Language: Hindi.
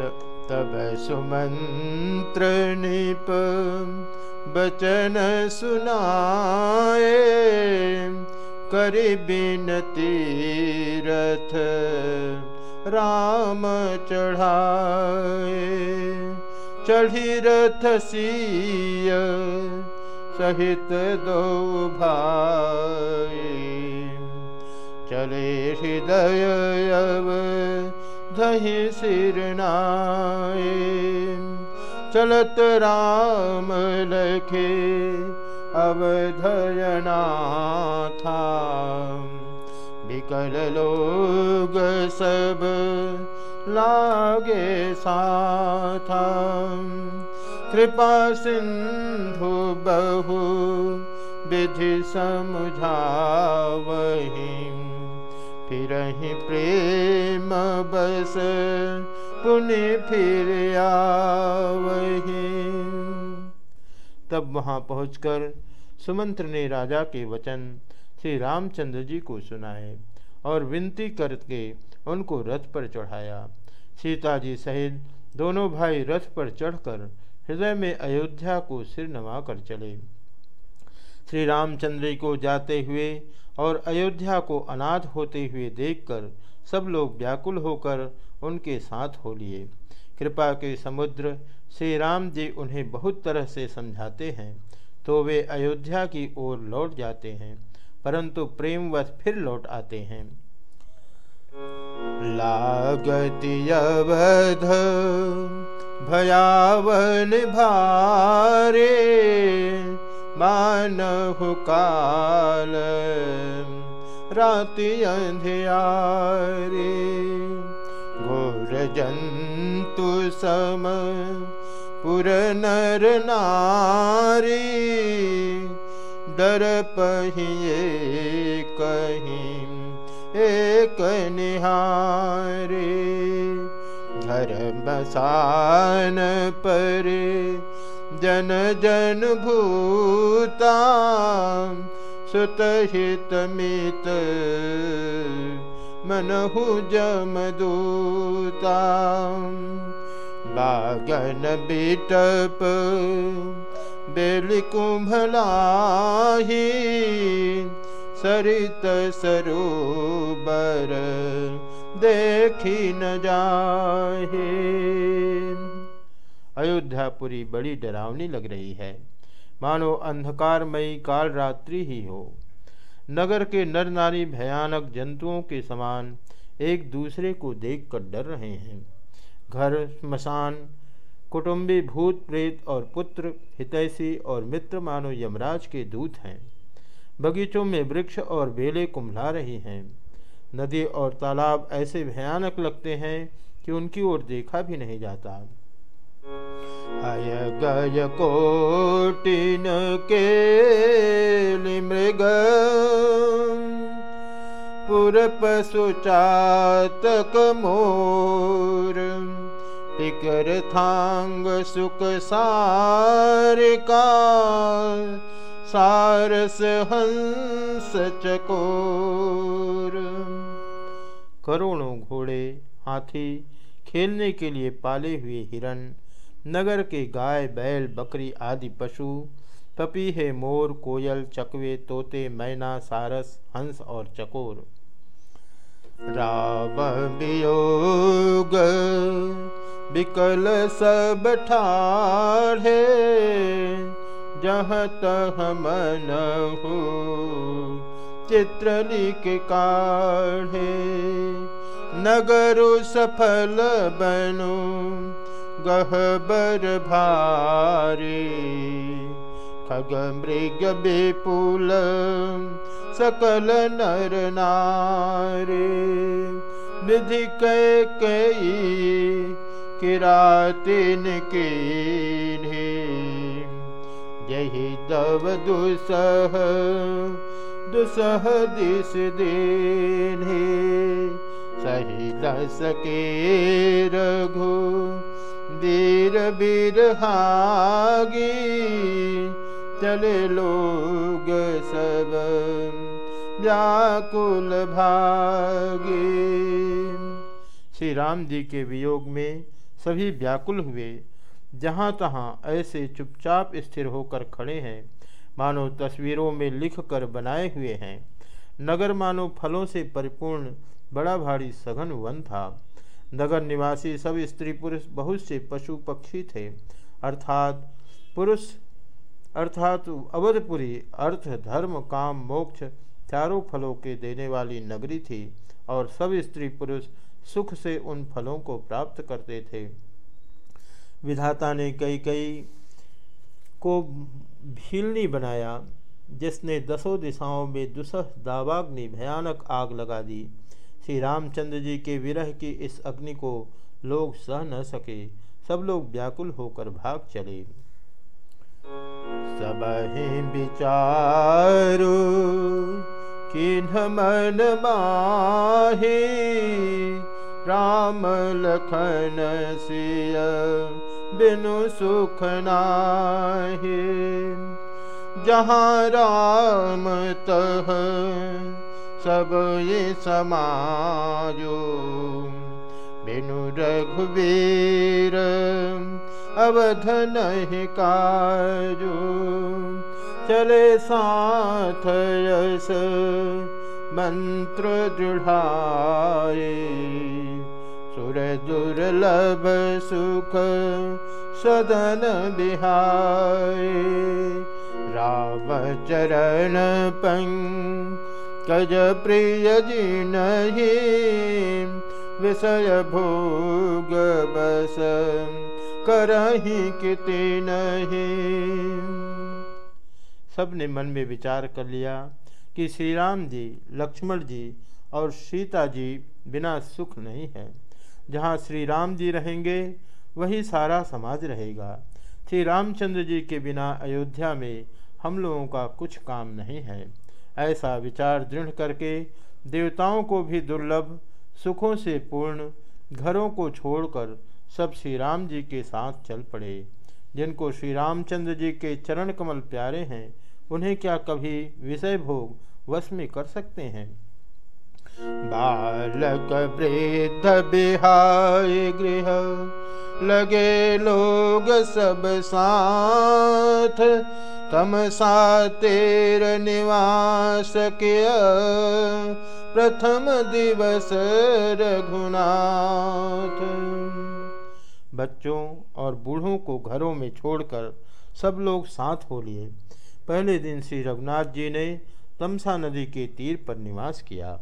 तब सुमंत्र निप बचन सुनाए कर बिनती रथ राम चढ़ाए चढ़ी रथ सीय सहित दो भाई। चले हृदय धहि सिरनाए चलत राम लखे अवधयना था विकल लोग सब लागे साथा। कृपा सिंधु बहु विधि समझावही। फिर प्रेम बस पुण्य फिर आवही। तब वहाँ पहुंचकर सुमंत्र ने राजा के वचन श्री रामचंद्र जी को सुनाए और विनती करके उनको रथ पर चढ़ाया। सीता जी सहित दोनों भाई रथ पर चढ़कर हृदय में अयोध्या को सिर नवा कर चले। श्री रामचंद्र जी को जाते हुए और अयोध्या को अनाथ होते हुए देखकर सब लोग व्याकुल होकर उनके साथ हो लिए। कृपा के समुद्र श्री राम जी उन्हें बहुत तरह से समझाते हैं तो वे अयोध्या की ओर लौट जाते हैं, परंतु प्रेमवश फिर लौट आते हैं। लागति अवध भयावन भारे मानहु काल राति अंधियारे, घोर जंतु सम, पुर नर नारी, डर पहिए कहीं एक निहारे। घर बसान पर जन जन भूता सुत हित मित मनहु जमदूता। बागन बिटप बेल कुंभलाही सरित सरोबर देखी न जाहे। अयोध्यापुरी बड़ी डरावनी लग रही है। मानो अंधकारमयी काल रात्रि ही हो। नगर के नर नारी भयानक जंतुओं के समान एक दूसरे को देखकर डर रहे हैं। घर, स्मशान, कुटुंबी भूत प्रेत और पुत्र, हितैषी और मित्र मानो यमराज के दूत हैं। बगीचों में वृक्ष और बेले कुम्भला रही हैं। नदी और तालाब ऐसे भयानक लगते हैं कि उनकी ओर देखा भी नहीं जाता। अय गय कोटिन के मृग पुर पशु मोर टिकर थांग सुख सारिका सारस हंस चकोर। करोड़ों घोड़े हाथी खेलने के लिए पाले हुए हिरण नगर के गाय, बैल, बकरी आदि पशु पपीहे मोर, कोयल, चकवे, तोते, मैना, सारस, हंस और चकोर। राम विकल सब ठाढ़े जहाँ तह मन हो, चित्र लिख काढ़े नगरु सफल बनो गहबर भारे खग मृग बेपुल सकल नर नारे। विधि कई किरातिन के यही दव दुसह दुसह दिस देन सही न सके रघु वीर बिरहागी चले लोग सब व्याकुल भागे। श्री राम जी के वियोग में सभी व्याकुल हुए। जहाँ तहाँ ऐसे चुपचाप स्थिर होकर खड़े हैं, मानो तस्वीरों में लिख कर बनाए हुए हैं। नगर मानो फलों से परिपूर्ण बड़ा भारी सघन वन था। नगर निवासी सब स्त्री पुरुष बहुत से पशु पक्षी थे। अर्थात पुरुष, अर्थात अवधपुरी, अर्थ, धर्म, काम, मोक्ष चारों फलों के देने वाली नगरी थी और सब स्त्री पुरुष सुख से उन फलों को प्राप्त करते थे। विधाता ने कई कई को भीलनी बनाया, जिसने दसों दिशाओं में दुसह दावाग्नि भयानक आग लगा दी। श्री रामचंद्र जी के विरह की इस अग्नि को लोग सह न सके। सब लोग व्याकुल होकर भाग चले। सब विचारो किन्ह मन माहे? राम लखन सिय, बिनु सुख नाहे। जहाँ राम तह सब ये समाजो। बिनु रघुवीर अवध नहीं काजो। चले साथ यस मंत्र दृढ़ाए सुर दुर्लभ सुख सदन बिहाय राम चरण पंकज प्रिय जी नहीं, विषय भोग बस, करही किति नहीं। सबने मन में विचार कर लिया कि श्री राम जी, लक्ष्मण जी और सीता जी बिना सुख नहीं है। जहाँ श्री राम जी रहेंगे, वही सारा समाज रहेगा। श्री रामचंद्र जी के बिना अयोध्या में हम लोगों का कुछ काम नहीं है। ऐसा विचार दृढ़ करके देवताओं को भी दुर्लभ, सुखों से पूर्ण घरों को छोड़कर सब श्री राम जी के साथ चल पड़े। जिनको श्री रामचंद्र जी के चरण कमल प्यारे हैं, उन्हें क्या कभी विषय भोग वश में कर सकते हैं? बालक वृद्ध बिहाय गृह लगे लोग सब साथ, तम सातेर निवास प्रथम दिवस रघुनाथ। बच्चों और बूढ़ों को घरों में छोड़कर सब लोग साथ हो लिए। पहले दिन श्री रघुनाथ जी ने तमसा नदी के तीर पर निवास किया।